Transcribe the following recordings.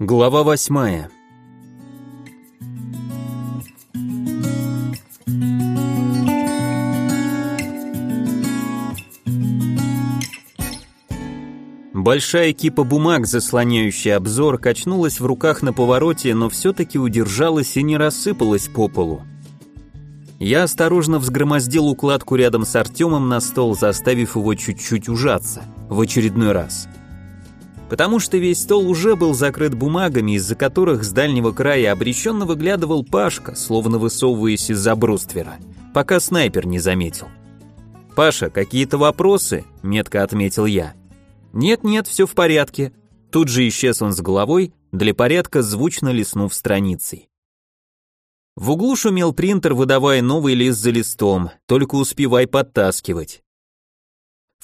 Глава восьмая. Большая кипа бумаг, заслоняющая обзор, качнулась в руках на повороте, но все-таки удержалась и не рассыпалась по полу. Я осторожно взгромоздил укладку рядом с Артемом на стол, заставив его чуть-чуть ужаться, в очередной раз – потому что весь стол уже был закрыт бумагами, из-за которых с дальнего края обреченно выглядывал Пашка, словно высовываясь из-за бруствера, пока снайпер не заметил. «Паша, какие-то вопросы?» — метко отметил я. «Нет-нет, все в порядке». Тут же исчез он с головой, для порядка звучно лиснув страницей. В углу шумел принтер, выдавая новый лист за листом, только успевай подтаскивать.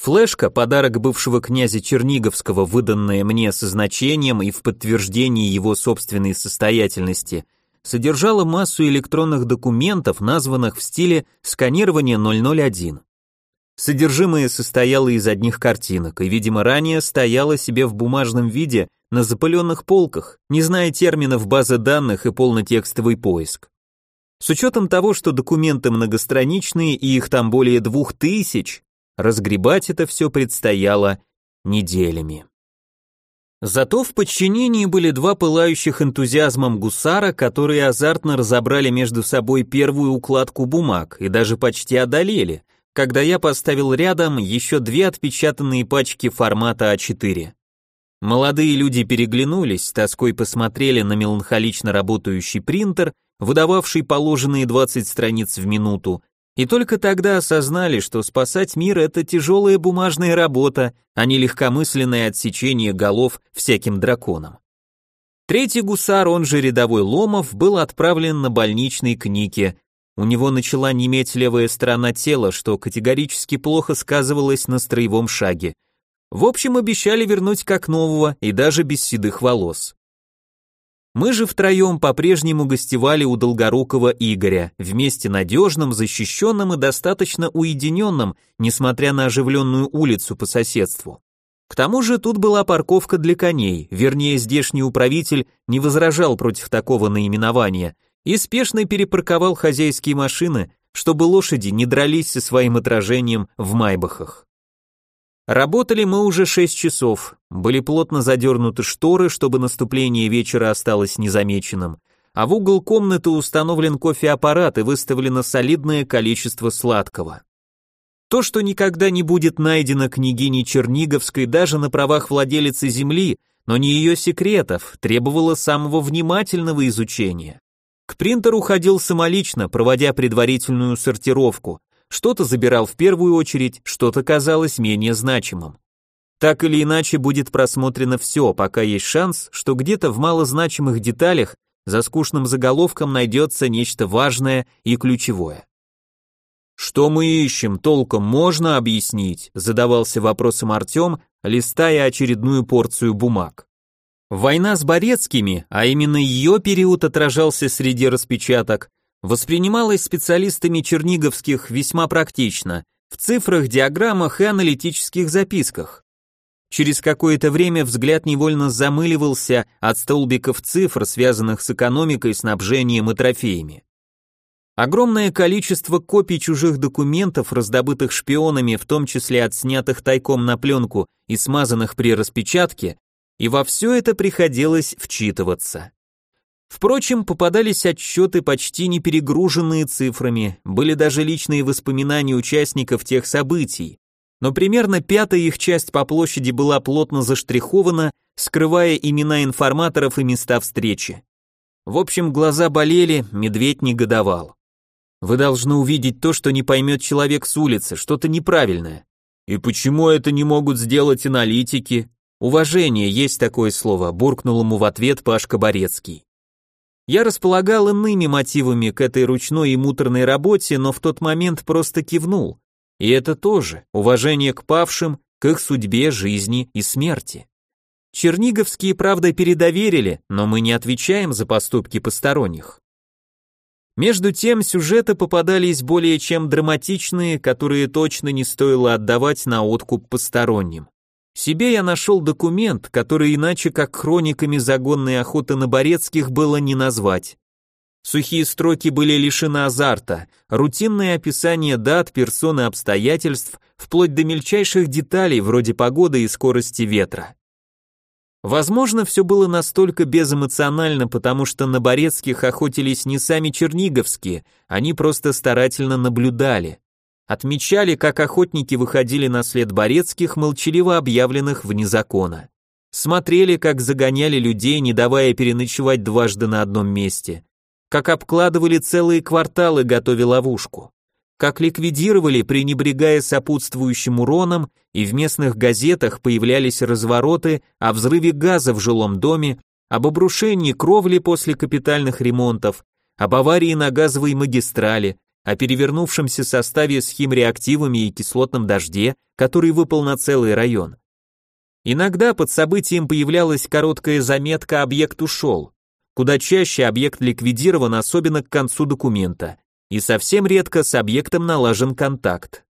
Флешка, подарок бывшего князя Черниговского, выданная мне со значением и в подтверждении его собственной состоятельности, содержала массу электронных документов, названных в стиле сканирования 001. Содержимое состояло из одних картинок и, видимо, ранее стояло себе в бумажном виде на запыленных полках, не зная терминов базы данных и полнотекстовый поиск. С учетом того, что документы многостраничные и их там более двух тысяч, Разгребать это все предстояло неделями. Зато в подчинении были два пылающих энтузиазмом гусара, которые азартно разобрали между собой первую укладку бумаг и даже почти одолели, когда я поставил рядом еще две отпечатанные пачки формата А4. Молодые люди переглянулись, тоской посмотрели на меланхолично работающий принтер, выдававший положенные 20 страниц в минуту, и только тогда осознали, что спасать мир – это тяжелая бумажная работа, а не легкомысленное отсечение голов всяким драконам. Третий гусар, он же рядовой Ломов, был отправлен на больничный к Нике. У него начала неметь левая сторона тела, что категорически плохо сказывалось на строевом шаге. В общем, обещали вернуть как нового и даже без седых волос. Мы же втроем по-прежнему гостевали у Долгорукого Игоря, вместе надежным, защищенным и достаточно уединенным, несмотря на оживленную улицу по соседству. К тому же тут была парковка для коней, вернее, здешний управитель не возражал против такого наименования и спешно перепарковал хозяйские машины, чтобы лошади не дрались со своим отражением в майбахах. Работали мы уже 6 часов, были плотно задернуты шторы, чтобы наступление вечера осталось незамеченным, а в угол комнаты установлен кофеаппарат и выставлено солидное количество сладкого. То, что никогда не будет найдено княгиней Черниговской даже на правах владелицы земли, но не ее секретов, требовало самого внимательного изучения. К принтеру ходил самолично, проводя предварительную сортировку, что-то забирал в первую очередь, что-то казалось менее значимым. Так или иначе будет просмотрено все, пока есть шанс, что где-то в малозначимых деталях за скучным заголовком найдется нечто важное и ключевое. «Что мы ищем, толком можно объяснить?» задавался вопросом Артем, листая очередную порцию бумаг. Война с Борецкими, а именно ее период отражался среди распечаток, воспринималось специалистами черниговских весьма практично, в цифрах, диаграммах и аналитических записках. Через какое-то время взгляд невольно замыливался от столбиков цифр, связанных с экономикой, снабжением и трофеями. Огромное количество копий чужих документов, раздобытых шпионами, в том числе отснятых тайком на пленку и смазанных при распечатке, и во все это приходилось вчитываться. Впрочем, попадались отчеты, почти не перегруженные цифрами, были даже личные воспоминания участников тех событий, но примерно пятая их часть по площади была плотно заштрихована, скрывая имена информаторов и места встречи. В общем, глаза болели, медведь негодовал. Вы должны увидеть то, что не поймет человек с улицы, что-то неправильное. И почему это не могут сделать аналитики? Уважение есть такое слово, буркнул ему в ответ Пашка Борецкий. Я располагал иными мотивами к этой ручной и муторной работе, но в тот момент просто кивнул. И это тоже уважение к павшим, к их судьбе, жизни и смерти. Черниговские, правда, передоверили, но мы не отвечаем за поступки посторонних. Между тем, сюжеты попадались более чем драматичные, которые точно не стоило отдавать на откуп посторонним. Себе я нашел документ, который иначе как хрониками загонной охоты на Борецких было не назвать. Сухие строки были лишены азарта, рутинное описание дат, персон и обстоятельств, вплоть до мельчайших деталей вроде погоды и скорости ветра. Возможно, все было настолько безэмоционально, потому что на Борецких охотились не сами черниговские, они просто старательно наблюдали. Отмечали, как охотники выходили на след Борецких, молчаливо объявленных вне закона. Смотрели, как загоняли людей, не давая переночевать дважды на одном месте. Как обкладывали целые кварталы, готовя ловушку как ликвидировали, пренебрегая сопутствующим уроном, и в местных газетах появлялись развороты о взрыве газа в жилом доме, об обрушении кровли после капитальных ремонтов, об аварии на газовой магистрали, о перевернувшемся составе с химреактивами и кислотном дожде, который выпал на целый район. Иногда под событием появлялась короткая заметка «Объект ушел». Куда чаще объект ликвидирован, особенно к концу документа и совсем редко с объектом налажен контакт.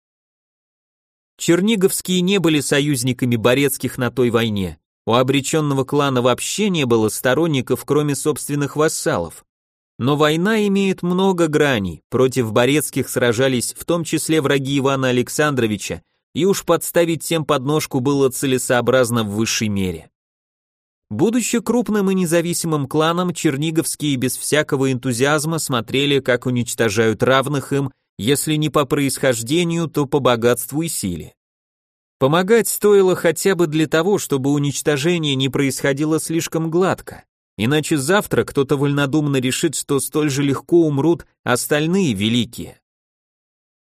Черниговские не были союзниками Борецких на той войне. У обреченного клана вообще не было сторонников, кроме собственных вассалов. Но война имеет много граней, против Борецких сражались в том числе враги Ивана Александровича, и уж подставить тем подножку было целесообразно в высшей мере. Будучи крупным и независимым кланом, черниговские без всякого энтузиазма смотрели, как уничтожают равных им, если не по происхождению, то по богатству и силе. Помогать стоило хотя бы для того, чтобы уничтожение не происходило слишком гладко, иначе завтра кто-то вольнодумно решит, что столь же легко умрут остальные великие.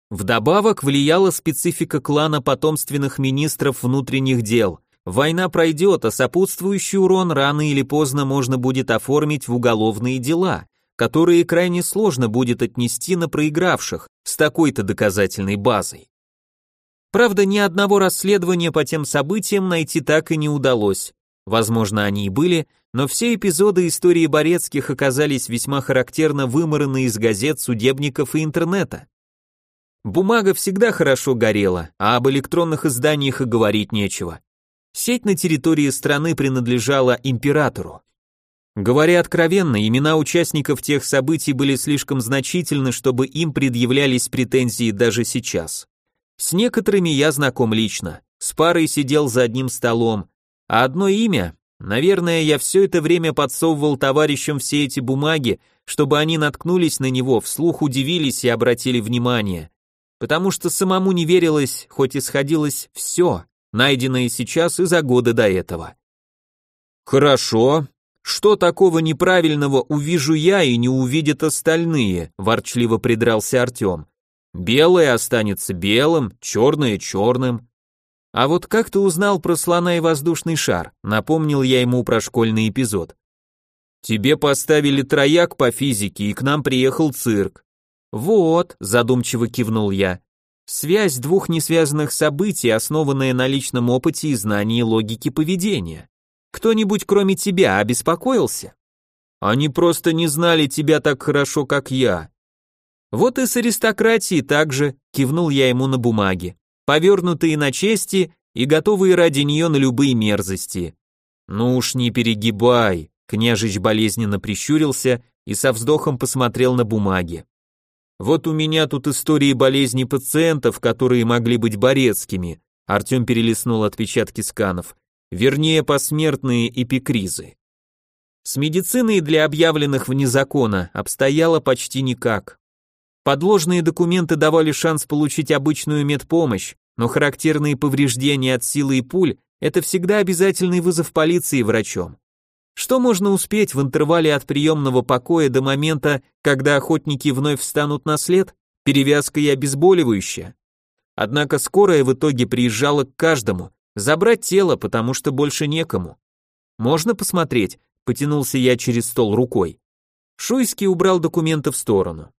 Вдобавок влияла специфика клана потомственных министров внутренних дел, Война пройдет, а сопутствующий урон рано или поздно можно будет оформить в уголовные дела, которые крайне сложно будет отнести на проигравших с такой-то доказательной базой. Правда, ни одного расследования по тем событиям найти так и не удалось. Возможно, они и были, но все эпизоды истории Борецких оказались весьма характерно вымораны из газет, судебников и интернета. Бумага всегда хорошо горела, а об электронных изданиях и говорить нечего. Сеть на территории страны принадлежала императору. Говоря откровенно, имена участников тех событий были слишком значительны, чтобы им предъявлялись претензии даже сейчас. С некоторыми я знаком лично, с парой сидел за одним столом, а одно имя, наверное, я все это время подсовывал товарищам все эти бумаги, чтобы они наткнулись на него, вслух удивились и обратили внимание. Потому что самому не верилось, хоть исходилось все найденные сейчас и за годы до этого. Хорошо. Что такого неправильного увижу я и не увидят остальные? ворчливо придрался Артем. Белое останется белым, черное черным. А вот как ты узнал про слона и воздушный шар? Напомнил я ему про школьный эпизод. Тебе поставили трояк по физике, и к нам приехал цирк. Вот, задумчиво кивнул я. Связь двух несвязанных событий, основанная на личном опыте и знании логики поведения. Кто-нибудь кроме тебя обеспокоился? Они просто не знали тебя так хорошо, как я. Вот и с аристократией также, кивнул я ему на бумаге, повернутые на чести и готовые ради нее на любые мерзости. Ну уж не перегибай, княжич болезненно прищурился и со вздохом посмотрел на бумаги. Вот у меня тут истории болезней пациентов, которые могли быть борецкими. Артем перелистнул отпечатки сканов. Вернее, посмертные эпикризы. С медициной для объявленных вне закона обстояло почти никак. Подложные документы давали шанс получить обычную медпомощь, но характерные повреждения от силы и пуль – это всегда обязательный вызов полиции врачом. Что можно успеть в интервале от приемного покоя до момента, когда охотники вновь встанут на след? Перевязка и обезболивающее. Однако скорая в итоге приезжала к каждому, забрать тело, потому что больше некому. Можно посмотреть, потянулся я через стол рукой. Шуйский убрал документы в сторону.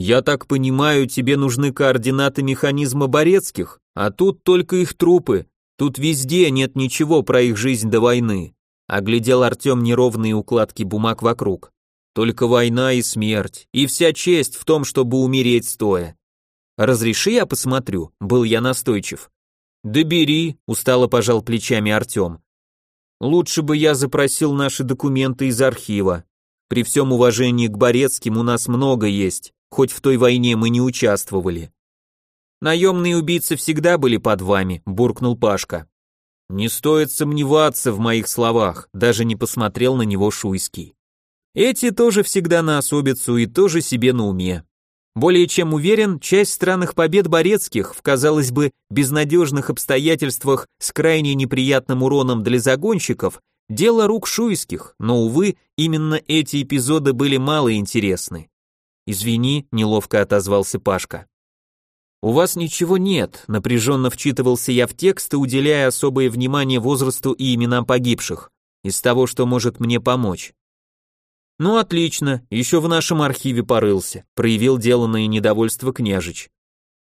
Я так понимаю, тебе нужны координаты механизма Борецких, а тут только их трупы. Тут везде нет ничего про их жизнь до войны. Оглядел Артем неровные укладки бумаг вокруг. Только война и смерть, и вся честь в том, чтобы умереть стоя. Разреши я посмотрю, был я настойчив. Да бери, устало пожал плечами Артем. Лучше бы я запросил наши документы из архива. При всем уважении к Борецким у нас много есть, хоть в той войне мы не участвовали. Наемные убийцы всегда были под вами, буркнул Пашка. Не стоит сомневаться в моих словах, даже не посмотрел на него Шуйский. Эти тоже всегда на особицу и тоже себе на уме. Более чем уверен, часть странных побед Борецких в, казалось бы, безнадежных обстоятельствах с крайне неприятным уроном для загонщиков – дело рук шуйских, но, увы, именно эти эпизоды были мало интересны. «Извини», – неловко отозвался Пашка. «У вас ничего нет», – напряженно вчитывался я в текст, уделяя особое внимание возрасту и именам погибших, из того, что может мне помочь. «Ну отлично, еще в нашем архиве порылся», проявил деланное недовольство княжич.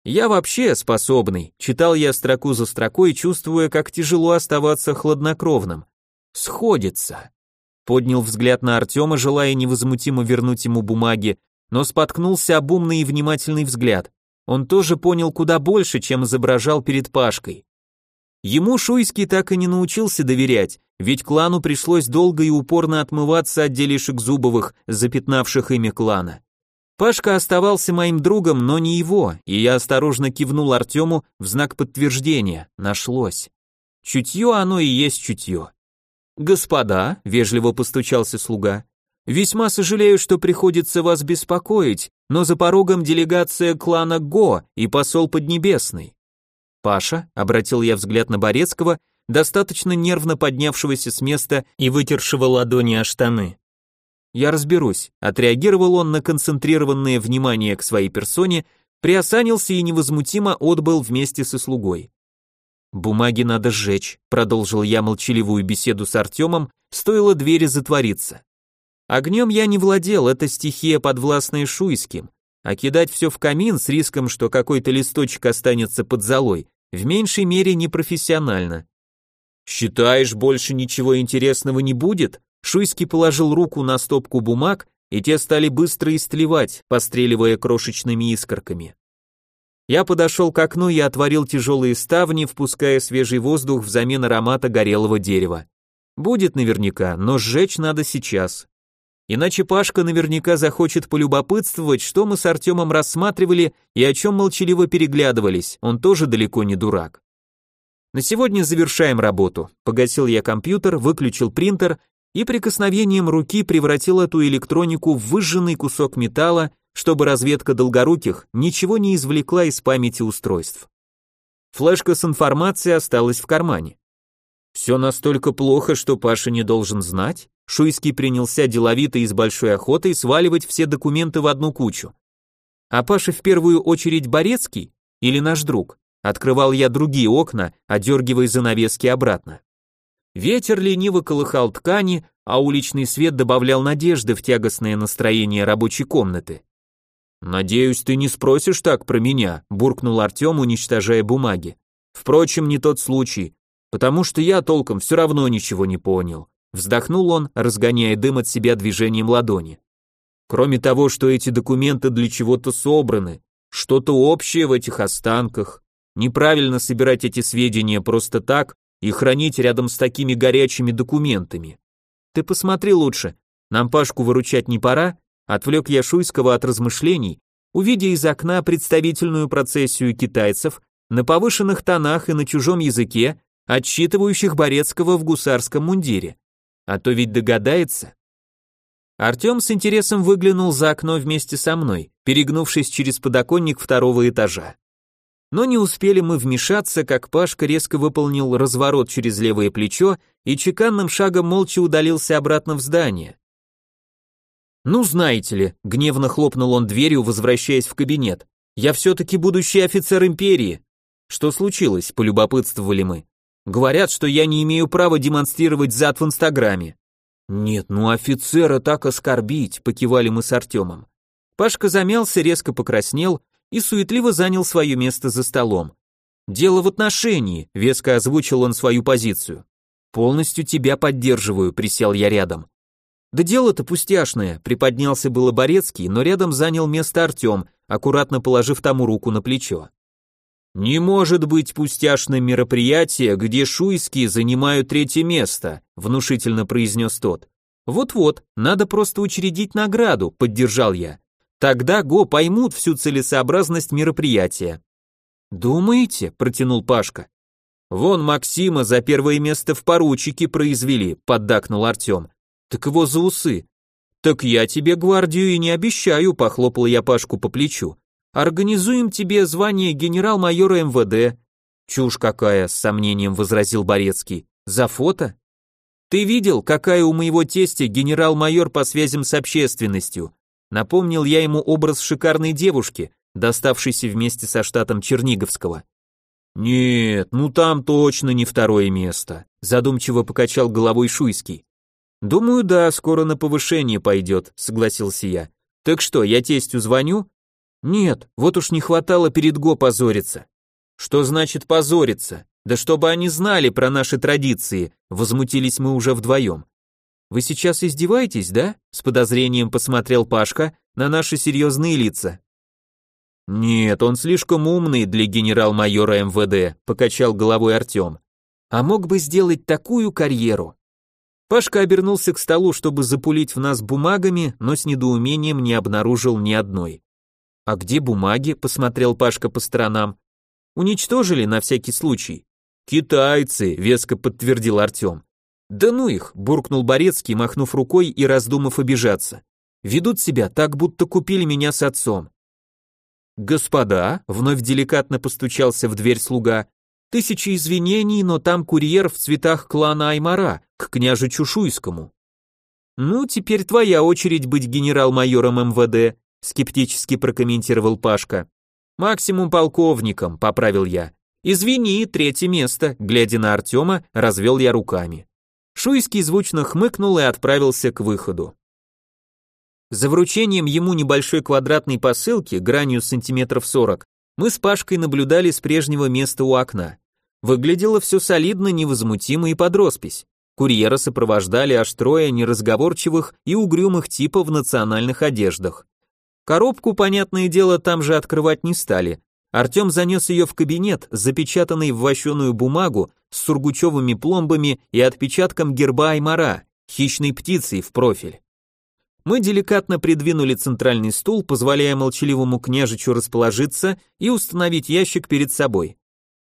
«Я вообще способный», читал я строку за строкой, чувствуя, как тяжело оставаться хладнокровным. «Сходится». Поднял взгляд на Артема, желая невозмутимо вернуть ему бумаги, но споткнулся об умный и внимательный взгляд. Он тоже понял куда больше, чем изображал перед Пашкой. Ему Шуйский так и не научился доверять, ведь клану пришлось долго и упорно отмываться от делишек Зубовых, запятнавших имя клана. Пашка оставался моим другом, но не его, и я осторожно кивнул Артему в знак подтверждения, нашлось. Чутье оно и есть чутье. «Господа», — вежливо постучался слуга, — «весьма сожалею, что приходится вас беспокоить, но за порогом делегация клана Го и посол Поднебесный. Паша, обратил я взгляд на Борецкого, достаточно нервно поднявшегося с места и вытершего ладони о штаны. Я разберусь, отреагировал он на концентрированное внимание к своей персоне, приосанился и невозмутимо отбыл вместе со слугой. Бумаги надо сжечь, продолжил я молчаливую беседу с Артемом, стоило двери затвориться. Огнем я не владел, это стихия подвластная Шуйским, а кидать все в камин с риском, что какой-то листочек останется под золой, в меньшей мере непрофессионально. «Считаешь, больше ничего интересного не будет?» Шуйский положил руку на стопку бумаг, и те стали быстро истлевать, постреливая крошечными искорками. Я подошел к окну и отворил тяжелые ставни, впуская свежий воздух взамен аромата горелого дерева. Будет наверняка, но сжечь надо сейчас. Иначе Пашка наверняка захочет полюбопытствовать, что мы с Артемом рассматривали и о чем молчаливо переглядывались, он тоже далеко не дурак. На сегодня завершаем работу. Погасил я компьютер, выключил принтер и прикосновением руки превратил эту электронику в выжженный кусок металла, чтобы разведка долгоруких ничего не извлекла из памяти устройств. Флешка с информацией осталась в кармане. Все настолько плохо, что Паша не должен знать? Шуйский принялся деловито и с большой охотой сваливать все документы в одну кучу. А Паша в первую очередь Борецкий или наш друг? Открывал я другие окна, одергивая занавески обратно. Ветер лениво колыхал ткани, а уличный свет добавлял надежды в тягостное настроение рабочей комнаты. «Надеюсь, ты не спросишь так про меня», — буркнул Артем, уничтожая бумаги. «Впрочем, не тот случай, потому что я толком все равно ничего не понял. Вздохнул он, разгоняя дым от себя движением ладони. Кроме того, что эти документы для чего-то собраны, что-то общее в этих останках. Неправильно собирать эти сведения просто так и хранить рядом с такими горячими документами. Ты посмотри лучше, нам Пашку выручать не пора? Отвлек я Шуйского от размышлений, увидя из окна представительную процессию китайцев на повышенных тонах и на чужом языке, отсчитывающих Борецкого в гусарском мундире а то ведь догадается. Артем с интересом выглянул за окно вместе со мной, перегнувшись через подоконник второго этажа. Но не успели мы вмешаться, как Пашка резко выполнил разворот через левое плечо и чеканным шагом молча удалился обратно в здание. «Ну, знаете ли», — гневно хлопнул он дверью, возвращаясь в кабинет, «я все-таки будущий офицер империи». «Что случилось?» — полюбопытствовали мы. Говорят, что я не имею права демонстрировать зад в Инстаграме. Нет, ну офицера так оскорбить, покивали мы с Артемом. Пашка замялся, резко покраснел и суетливо занял свое место за столом. Дело в отношении, веско озвучил он свою позицию. Полностью тебя поддерживаю, присел я рядом. Да дело-то пустяшное, приподнялся было Борецкий, но рядом занял место Артем, аккуратно положив тому руку на плечо. «Не может быть пустяшным мероприятие, где шуйские занимают третье место», внушительно произнес тот. «Вот-вот, надо просто учредить награду», поддержал я. «Тогда ГО поймут всю целесообразность мероприятия». «Думаете?» – протянул Пашка. «Вон Максима за первое место в поручике произвели», – поддакнул Артем. «Так его за усы». «Так я тебе гвардию и не обещаю», – похлопал я Пашку по плечу. Организуем тебе звание генерал-майора МВД. Чушь какая, с сомнением возразил Борецкий. За фото? Ты видел, какая у моего тестя генерал-майор по связям с общественностью? Напомнил я ему образ шикарной девушки, доставшейся вместе со штатом Черниговского. Нет, ну там точно не второе место, задумчиво покачал головой Шуйский. Думаю, да, скоро на повышение пойдет, согласился я. Так что, я тестю звоню? Нет, вот уж не хватало перед Го позориться. Что значит позориться? Да чтобы они знали про наши традиции, возмутились мы уже вдвоем. Вы сейчас издеваетесь, да? С подозрением посмотрел Пашка на наши серьезные лица. Нет, он слишком умный для генерал-майора МВД, покачал головой Артем. А мог бы сделать такую карьеру. Пашка обернулся к столу, чтобы запулить в нас бумагами, но с недоумением не обнаружил ни одной. «А где бумаги?» – посмотрел Пашка по сторонам. «Уничтожили на всякий случай». «Китайцы», – веско подтвердил Артем. «Да ну их», – буркнул Борецкий, махнув рукой и раздумав обижаться. «Ведут себя так, будто купили меня с отцом». «Господа», — вновь деликатно постучался в дверь слуга, «тысячи извинений, но там курьер в цветах клана Аймара, к княжу Чушуйскому». «Ну, теперь твоя очередь быть генерал-майором МВД», скептически прокомментировал Пашка. Максимум полковником, поправил я. Извини, третье место, глядя на Артема, развел я руками. Шуйский звучно хмыкнул и отправился к выходу. За вручением ему небольшой квадратной посылки, гранью сантиметров сорок, мы с Пашкой наблюдали с прежнего места у окна. Выглядело все солидно, невозмутимо и под роспись. Курьера сопровождали аж трое неразговорчивых и угрюмых типов в национальных одеждах. Коробку, понятное дело, там же открывать не стали. Артем занес ее в кабинет, запечатанный в вощеную бумагу с сургучевыми пломбами и отпечатком герба Аймара, хищной птицей в профиль. Мы деликатно придвинули центральный стул, позволяя молчаливому княжичу расположиться и установить ящик перед собой.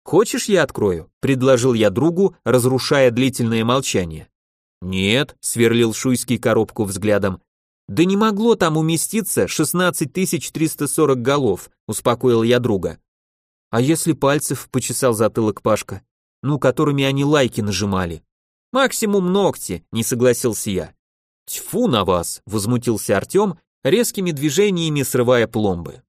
«Хочешь, я открою?» – предложил я другу, разрушая длительное молчание. «Нет», – сверлил Шуйский коробку взглядом, да не могло там уместиться 16340 голов, успокоил я друга. А если пальцев, почесал затылок Пашка, ну, которыми они лайки нажимали. Максимум ногти, не согласился я. Тьфу на вас, возмутился Артем, резкими движениями срывая пломбы.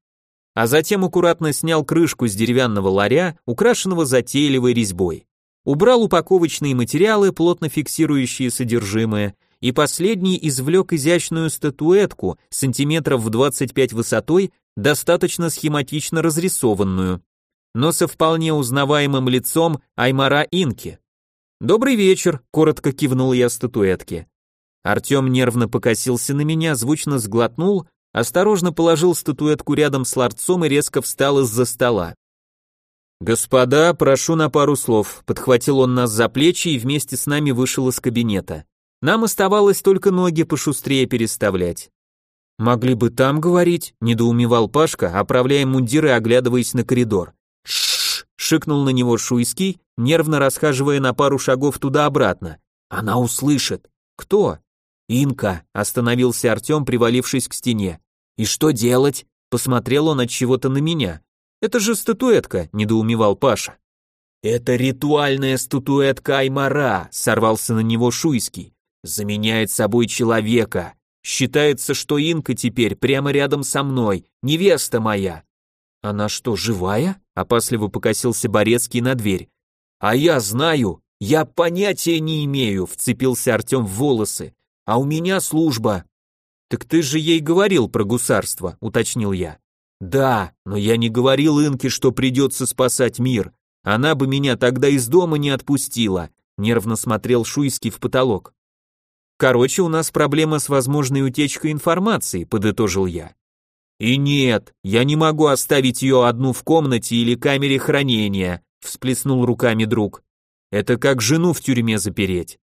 А затем аккуратно снял крышку с деревянного ларя, украшенного затейливой резьбой. Убрал упаковочные материалы, плотно фиксирующие содержимое, и последний извлек изящную статуэтку, сантиметров в 25 высотой, достаточно схематично разрисованную, но со вполне узнаваемым лицом Аймара Инки. «Добрый вечер», — коротко кивнул я статуэтке. Артем нервно покосился на меня, звучно сглотнул, осторожно положил статуэтку рядом с ларцом и резко встал из-за стола. «Господа, прошу на пару слов», — подхватил он нас за плечи и вместе с нами вышел из кабинета. Нам оставалось только ноги пошустрее переставлять. Могли бы там говорить, недоумевал Пашка, оправляя мундир и оглядываясь на коридор. Шш, шикнул на него Шуйский, нервно расхаживая на пару шагов туда-обратно. Она услышит. Кто? Инка, остановился Артем, привалившись к стене. И что делать? Посмотрел он от чего-то на меня. Это же статуэтка, недоумевал Паша. Это ритуальная статуэтка Аймара, сорвался на него Шуйский заменяет собой человека. Считается, что Инка теперь прямо рядом со мной, невеста моя. Она что, живая? Опасливо покосился Борецкий на дверь. А я знаю, я понятия не имею, вцепился Артем в волосы. А у меня служба. Так ты же ей говорил про гусарство, уточнил я. Да, но я не говорил Инке, что придется спасать мир. Она бы меня тогда из дома не отпустила. Нервно смотрел Шуйский в потолок. Короче, у нас проблема с возможной утечкой информации, подытожил я. И нет, я не могу оставить ее одну в комнате или камере хранения, всплеснул руками друг. Это как жену в тюрьме запереть.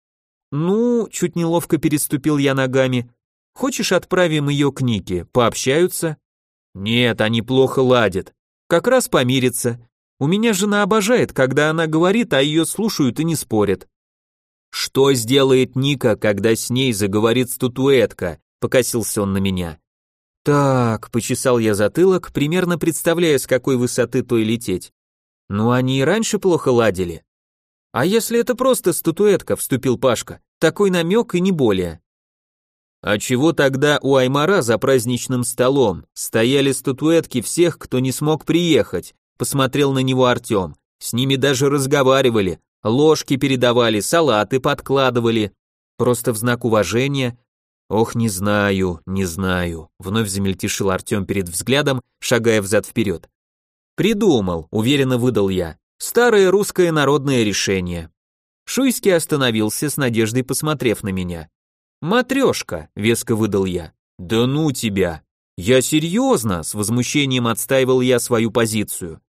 Ну, чуть неловко переступил я ногами. Хочешь, отправим ее к Нике, пообщаются? Нет, они плохо ладят. Как раз помирятся. У меня жена обожает, когда она говорит, а ее слушают и не спорят. Что сделает Ника, когда с ней заговорит статуэтка? Покосился он на меня. Так, почесал я затылок, примерно представляя, с какой высоты той лететь. Ну они и раньше плохо ладили. А если это просто статуэтка, вступил Пашка. Такой намек и не более. А чего тогда у Аймара за праздничным столом стояли статуэтки всех, кто не смог приехать? Посмотрел на него Артем. С ними даже разговаривали, ложки передавали, салаты подкладывали. Просто в знак уважения. Ох, не знаю, не знаю. Вновь замельтешил Артем перед взглядом, шагая взад-вперед. Придумал, уверенно выдал я. Старое русское народное решение. Шуйский остановился с надеждой, посмотрев на меня. «Матрешка», — веско выдал я. «Да ну тебя!» «Я серьезно», — с возмущением отстаивал я свою позицию.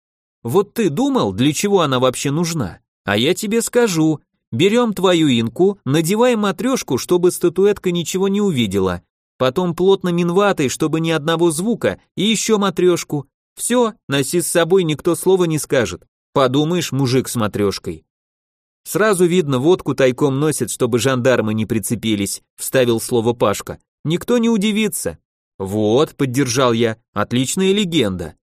«Вот ты думал, для чего она вообще нужна? А я тебе скажу. Берем твою инку, надеваем матрешку, чтобы статуэтка ничего не увидела. Потом плотно минватой, чтобы ни одного звука, и еще матрешку. Все, носи с собой, никто слова не скажет. Подумаешь, мужик с матрешкой. Сразу видно, водку тайком носит, чтобы жандармы не прицепились, вставил слово Пашка. Никто не удивится. Вот, поддержал я, отличная легенда.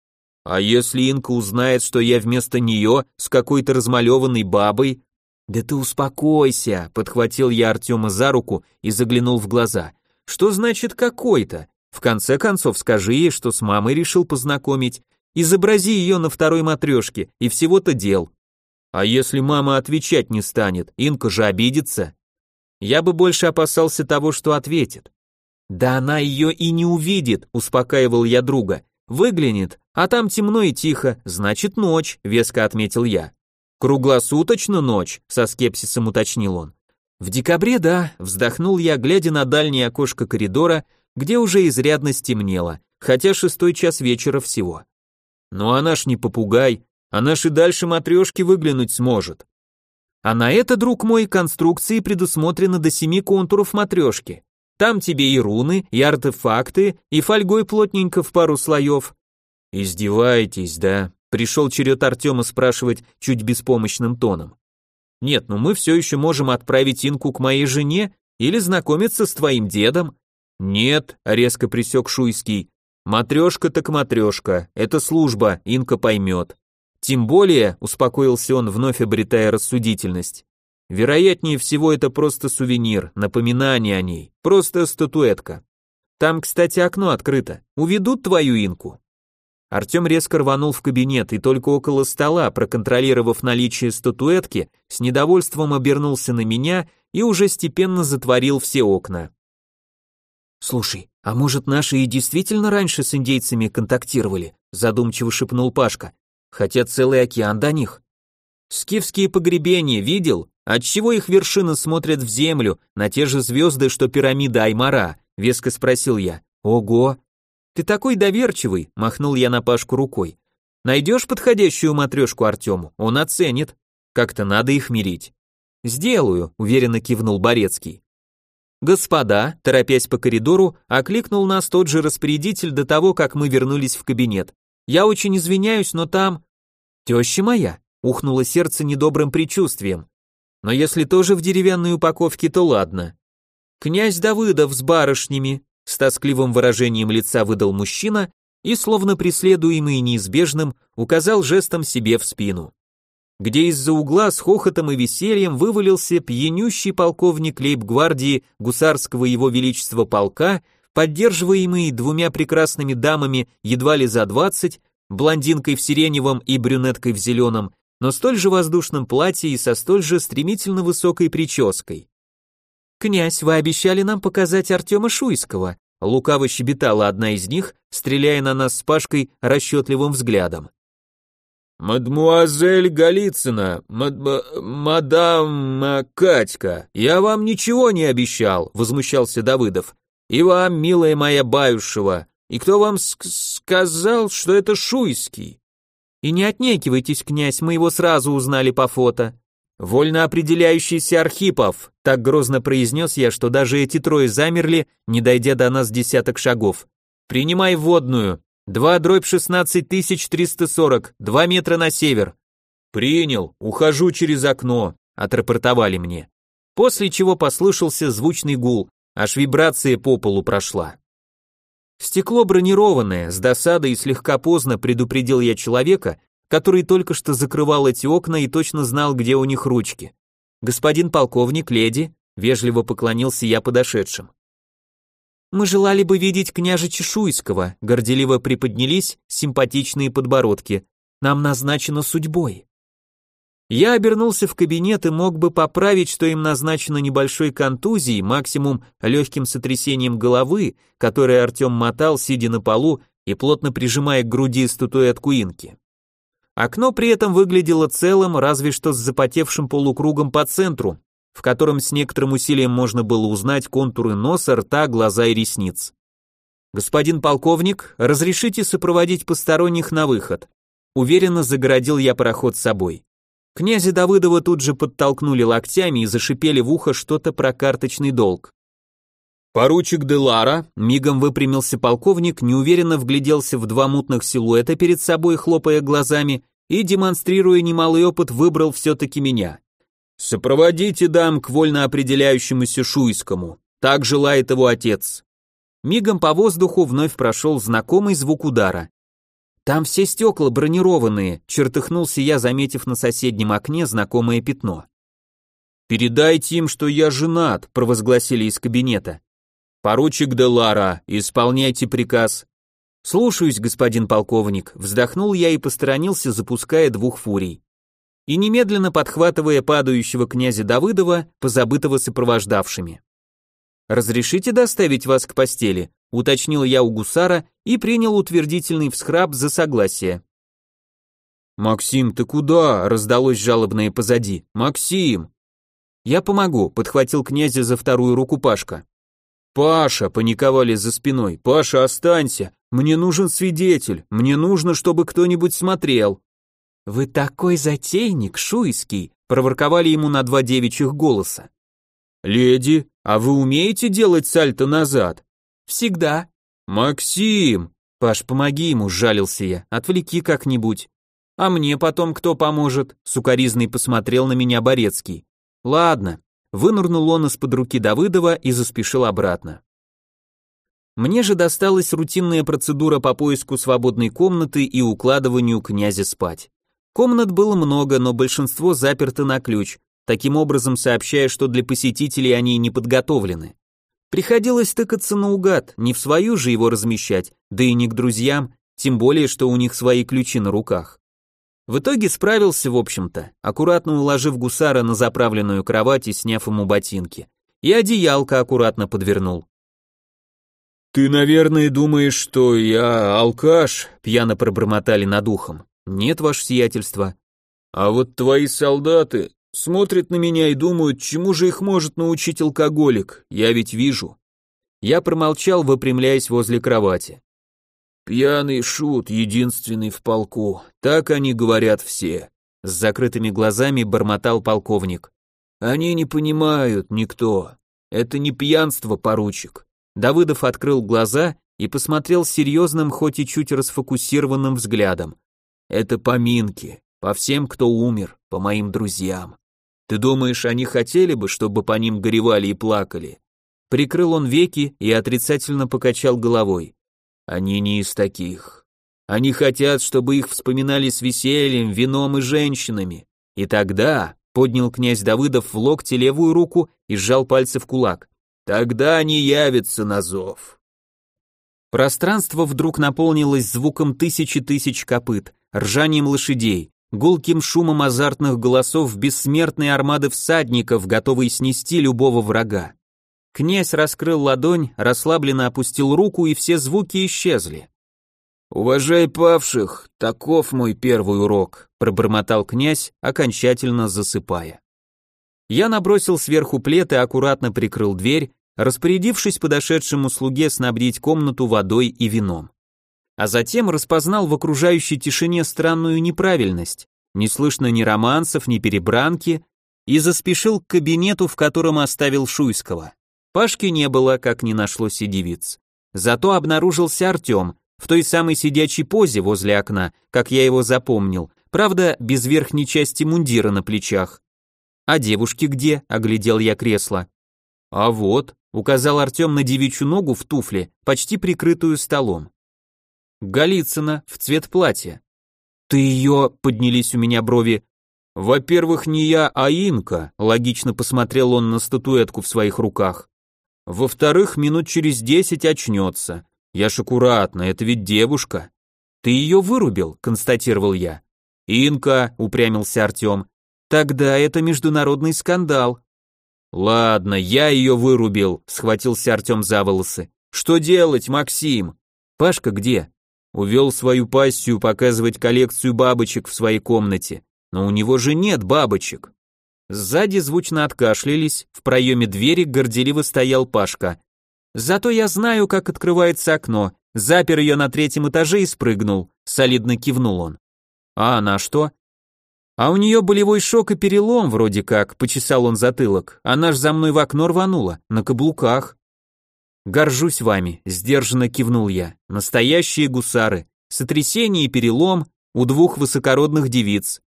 А если Инка узнает, что я вместо нее с какой-то размалеванной бабой? Да ты успокойся, подхватил я Артема за руку и заглянул в глаза. Что значит какой-то? В конце концов, скажи ей, что с мамой решил познакомить. Изобрази ее на второй матрешке, и всего-то дел. А если мама отвечать не станет, Инка же обидится. Я бы больше опасался того, что ответит. Да она ее и не увидит, успокаивал я друга. Выглянет, а там темно и тихо, значит ночь, веско отметил я. Круглосуточно ночь, со скепсисом уточнил он. В декабре, да, вздохнул я, глядя на дальнее окошко коридора, где уже изрядно стемнело, хотя шестой час вечера всего. Но она ж не попугай, она ж и дальше матрешки выглянуть сможет. А на это, друг мой, конструкции предусмотрено до семи контуров матрешки. Там тебе и руны, и артефакты, и фольгой плотненько в пару слоев. Издеваетесь, да? Пришел черед Артема спрашивать чуть беспомощным тоном. Нет, ну мы все еще можем отправить Инку к моей жене или знакомиться с твоим дедом. Нет, резко присек Шуйский. Матрешка так матрешка, это служба, Инка поймет. Тем более, успокоился он, вновь обретая рассудительность. Вероятнее всего это просто сувенир, напоминание о ней, просто статуэтка. Там, кстати, окно открыто. Уведут твою инку. Артем резко рванул в кабинет и только около стола, проконтролировав наличие статуэтки, с недовольством обернулся на меня и уже степенно затворил все окна. «Слушай, а может наши и действительно раньше с индейцами контактировали?» задумчиво шепнул Пашка хотя целый океан до них. Скифские погребения видел? Отчего их вершины смотрят в землю, на те же звезды, что пирамида Аймара? Веско спросил я. Ого! Ты такой доверчивый, махнул я на Пашку рукой. Найдешь подходящую матрешку Артему, он оценит. Как-то надо их мирить. Сделаю, уверенно кивнул Борецкий. Господа, торопясь по коридору, окликнул нас тот же распорядитель до того, как мы вернулись в кабинет. Я очень извиняюсь, но там... Теща моя, ухнуло сердце недобрым предчувствием. Но если тоже в деревянной упаковке, то ладно. Князь Давыдов с барышнями, с тоскливым выражением лица выдал мужчина и, словно преследуемый неизбежным, указал жестом себе в спину. Где из-за угла с хохотом и весельем вывалился пьянющий полковник лейб-гвардии гусарского его величества полка поддерживаемый двумя прекрасными дамами едва ли за двадцать, блондинкой в сиреневом и брюнеткой в зеленом, но столь же воздушном платье и со столь же стремительно высокой прической. «Князь, вы обещали нам показать Артема Шуйского», лукаво щебетала одна из них, стреляя на нас с Пашкой расчетливым взглядом. «Мадмуазель Голицына, мад... мадам Катька, я вам ничего не обещал», возмущался Давыдов. И вам, милая моя Баюшева, И кто вам сказал, что это Шуйский? И не отнекивайтесь, князь, мы его сразу узнали по фото. Вольно определяющийся Архипов, так грозно произнес я, что даже эти трое замерли, не дойдя до нас десяток шагов. Принимай водную. Два дробь шестнадцать тысяч триста сорок, два метра на север. Принял, ухожу через окно, отрапортовали мне. После чего послышался звучный гул, аж вибрация по полу прошла. Стекло бронированное, с досадой и слегка поздно предупредил я человека, который только что закрывал эти окна и точно знал, где у них ручки. Господин полковник, леди, вежливо поклонился я подошедшим. Мы желали бы видеть княжа Чешуйского, горделиво приподнялись симпатичные подбородки. Нам назначено судьбой. Я обернулся в кабинет и мог бы поправить, что им назначено небольшой контузией, максимум легким сотрясением головы, которое Артем мотал, сидя на полу и плотно прижимая к груди статуэтку инки. Окно при этом выглядело целым, разве что с запотевшим полукругом по центру, в котором с некоторым усилием можно было узнать контуры носа, рта, глаза и ресниц. «Господин полковник, разрешите сопроводить посторонних на выход?» Уверенно загородил я проход с собой. Князя Давыдова тут же подтолкнули локтями и зашипели в ухо что-то про карточный долг. Поручик Делара, мигом выпрямился полковник, неуверенно вгляделся в два мутных силуэта перед собой, хлопая глазами, и, демонстрируя немалый опыт, выбрал все-таки меня. «Сопроводите дам к вольно определяющемуся Шуйскому», так желает его отец. Мигом по воздуху вновь прошел знакомый звук удара. Там все стекла бронированные, чертыхнулся я, заметив на соседнем окне знакомое пятно. «Передайте им, что я женат», — провозгласили из кабинета. «Поручик Делара, исполняйте приказ». «Слушаюсь, господин полковник», — вздохнул я и посторонился, запуская двух фурий. И немедленно подхватывая падающего князя Давыдова, позабытого сопровождавшими. «Разрешите доставить вас к постели?» Уточнил я у гусара и принял утвердительный всхрап за согласие. «Максим, ты куда?» — раздалось жалобное позади. «Максим!» «Я помогу», — подхватил князя за вторую руку Пашка. «Паша!» — паниковали за спиной. «Паша, останься! Мне нужен свидетель! Мне нужно, чтобы кто-нибудь смотрел!» «Вы такой затейник, Шуйский!» — проворковали ему на два девичьих голоса. «Леди, а вы умеете делать сальто назад?» Всегда. Максим! Паш, помоги ему, сжалился я. Отвлеки как-нибудь. А мне потом кто поможет? Сукаризный посмотрел на меня Борецкий. Ладно. Вынырнул он из-под руки Давыдова и заспешил обратно. Мне же досталась рутинная процедура по поиску свободной комнаты и укладыванию князя спать. Комнат было много, но большинство заперты на ключ, таким образом сообщая, что для посетителей они не подготовлены. Приходилось тыкаться наугад, не в свою же его размещать, да и не к друзьям, тем более, что у них свои ключи на руках. В итоге справился, в общем-то, аккуратно уложив гусара на заправленную кровать и сняв ему ботинки. И одеялко аккуратно подвернул. «Ты, наверное, думаешь, что я алкаш?» — пьяно пробормотали над ухом. «Нет, ваше сиятельство». «А вот твои солдаты Смотрят на меня и думают, чему же их может научить алкоголик, я ведь вижу. Я промолчал, выпрямляясь возле кровати. Пьяный шут, единственный в полку, так они говорят все. С закрытыми глазами бормотал полковник. Они не понимают, никто. Это не пьянство, поручик. Давыдов открыл глаза и посмотрел серьезным, хоть и чуть расфокусированным взглядом. Это поминки, по всем, кто умер, по моим друзьям. Ты думаешь, они хотели бы, чтобы по ним горевали и плакали? Прикрыл он веки и отрицательно покачал головой. Они не из таких. Они хотят, чтобы их вспоминали с весельем, вином и женщинами. И тогда, поднял князь Давыдов в локте левую руку и сжал пальцы в кулак, тогда они явятся на зов. Пространство вдруг наполнилось звуком тысячи тысяч копыт, ржанием лошадей, гулким шумом азартных голосов бессмертной армады всадников, готовой снести любого врага. Князь раскрыл ладонь, расслабленно опустил руку, и все звуки исчезли. «Уважай павших, таков мой первый урок», — пробормотал князь, окончательно засыпая. Я набросил сверху плед и аккуратно прикрыл дверь, распорядившись подошедшему слуге снабдить комнату водой и вином. А затем распознал в окружающей тишине странную неправильность. Не слышно ни романсов, ни перебранки, и заспешил к кабинету, в котором оставил Шуйского. Пашки не было, как не нашлось и девиц. Зато обнаружился Артем, в той самой сидячей позе возле окна, как я его запомнил, правда, без верхней части мундира на плечах. «А девушки где?» — оглядел я кресло. «А вот», — указал Артем на девичью ногу в туфле, почти прикрытую столом. Голицына, в цвет платья. «Ты ее...» — поднялись у меня брови. «Во-первых, не я, а Инка», — логично посмотрел он на статуэтку в своих руках. «Во-вторых, минут через десять очнется. Я ж аккуратно, это ведь девушка». «Ты ее вырубил», — констатировал я. «Инка», — упрямился Артем. «Тогда это международный скандал». «Ладно, я ее вырубил», — схватился Артем за волосы. «Что делать, Максим?» «Пашка где?» Увел свою пассию показывать коллекцию бабочек в своей комнате. Но у него же нет бабочек. Сзади звучно откашлялись, в проеме двери горделиво стоял Пашка. Зато я знаю, как открывается окно. Запер ее на третьем этаже и спрыгнул. Солидно кивнул он. А она что? А у нее болевой шок и перелом вроде как, почесал он затылок. Она ж за мной в окно рванула, на каблуках. Горжусь вами, сдержанно кивнул я. Настоящие гусары. Сотрясение и перелом у двух высокородных девиц.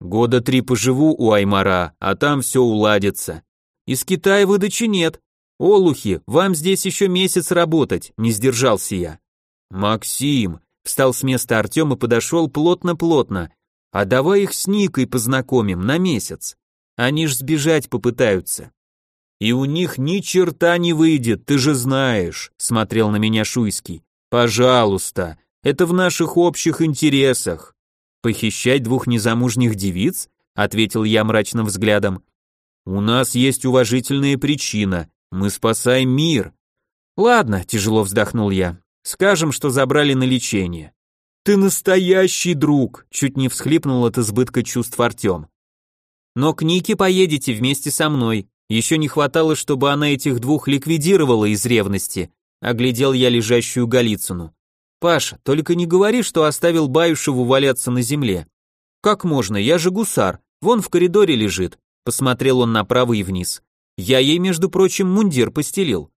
Года три поживу у Аймара, а там все уладится. Из Китая выдачи нет. Олухи, вам здесь еще месяц работать, не сдержался я. Максим, встал с места Артем и подошел плотно-плотно. А давай их с Никой познакомим на месяц. Они ж сбежать попытаются. И у них ни черта не выйдет, ты же знаешь, смотрел на меня Шуйский. Пожалуйста, это в наших общих интересах. Похищать двух незамужних девиц? ответил я мрачным взглядом. У нас есть уважительная причина. Мы спасаем мир. Ладно, тяжело вздохнул я. Скажем, что забрали на лечение. Ты настоящий друг, чуть не всхлипнул от избытка чувств Артем. Но к Нике поедете вместе со мной. Еще не хватало, чтобы она этих двух ликвидировала из ревности. Оглядел я лежащую Голицыну. Паша, только не говори, что оставил Баюшеву валяться на земле. Как можно, я же гусар, вон в коридоре лежит. Посмотрел он направо и вниз. Я ей, между прочим, мундир постелил.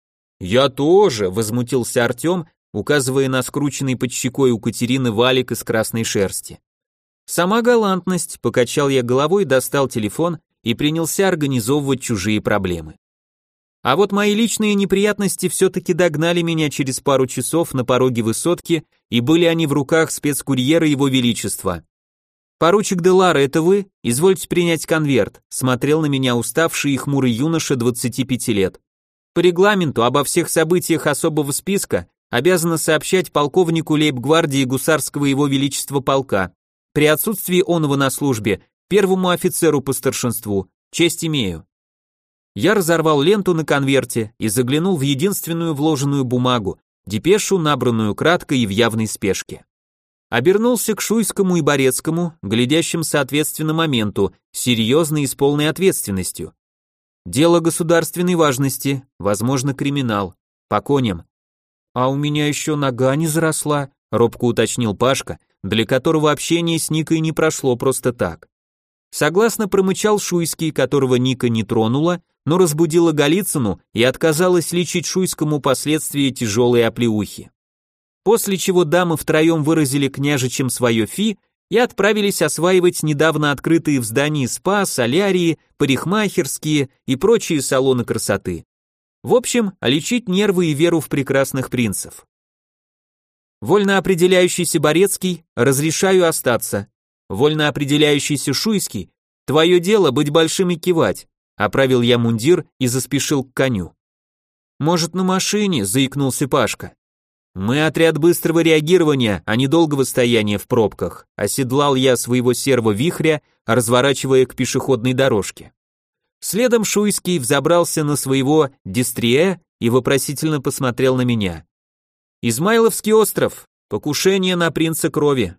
Я тоже, возмутился Артем, указывая на скрученный под щекой у Катерины валик из красной шерсти. Сама галантность, покачал я головой, достал телефон и принялся организовывать чужие проблемы. А вот мои личные неприятности все-таки догнали меня через пару часов на пороге высотки, и были они в руках спецкурьера Его Величества. «Поручик Делара, это вы? Извольте принять конверт», смотрел на меня уставший и хмурый юноша 25 лет. По регламенту обо всех событиях особого списка обязано сообщать полковнику лейб-гвардии гусарского Его Величества полка. При отсутствии оного на службе первому офицеру по старшинству. Честь имею. Я разорвал ленту на конверте и заглянул в единственную вложенную бумагу, депешу, набранную кратко и в явной спешке. Обернулся к Шуйскому и Борецкому, глядящим соответственно моменту, серьезно и с полной ответственностью. Дело государственной важности, возможно, криминал. По коням. А у меня еще нога не заросла, робко уточнил Пашка, для которого общение с Никой не прошло просто так. Согласно промычал Шуйский, которого Ника не тронула, но разбудила Голицыну и отказалась лечить Шуйскому последствия тяжелой оплеухи. После чего дамы втроем выразили княжичем свое фи и отправились осваивать недавно открытые в здании спа, солярии, парикмахерские и прочие салоны красоты. В общем, лечить нервы и веру в прекрасных принцев. Вольно определяющийся Борецкий, разрешаю остаться. Вольно определяющийся Шуйский, твое дело быть большим и кивать. Оправил я мундир и заспешил к коню. «Может, на машине?» – заикнулся Пашка. «Мы отряд быстрого реагирования, а не долгого стояния в пробках», – оседлал я своего серого вихря, разворачивая к пешеходной дорожке. Следом Шуйский взобрался на своего дистрие и вопросительно посмотрел на меня. «Измайловский остров. Покушение на принца крови.